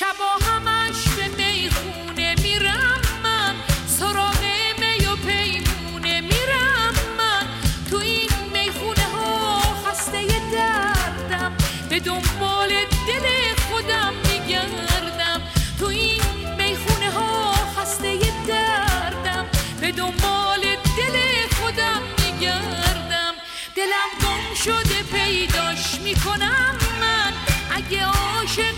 شبا همش به می‌خونه میرم من. سراغ می و پیمونه میرم من. تو این می‌خونه ها خسته دردم. به دنبال دل خودم میگردم. تو این می‌خونه ها خسته دردم. به دنبال دل خودم میگردم. دلم گم شده پیداش می‌کنم من. اگه عاشق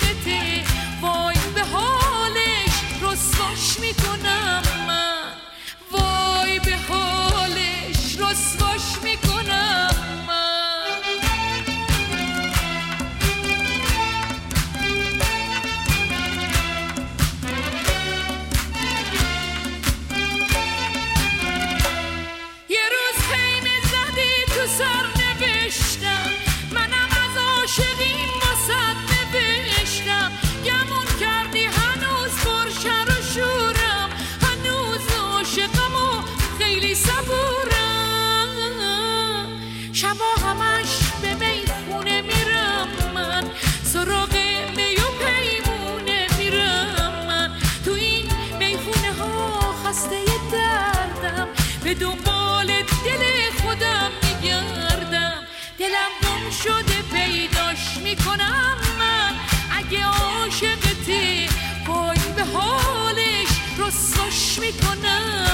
به دنبال دل خودم میگردم. دلم گم شده پیداش می‌کنم من. اگه عاشقتی وای به حالش رسواش می‌کنم.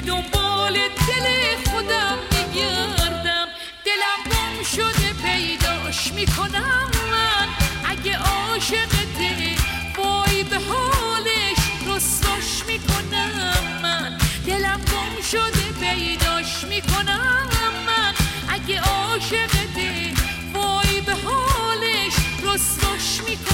به دنبال دل خودم میگردم. دلم گم شده پیداش می‌کنم من. اگه عاشقته دل وای به حالش رسواش می‌کنم من. دلم گم شده پیداش می‌کنم من. اگه عاشقته دل وای به حالش رسواش می‌کنم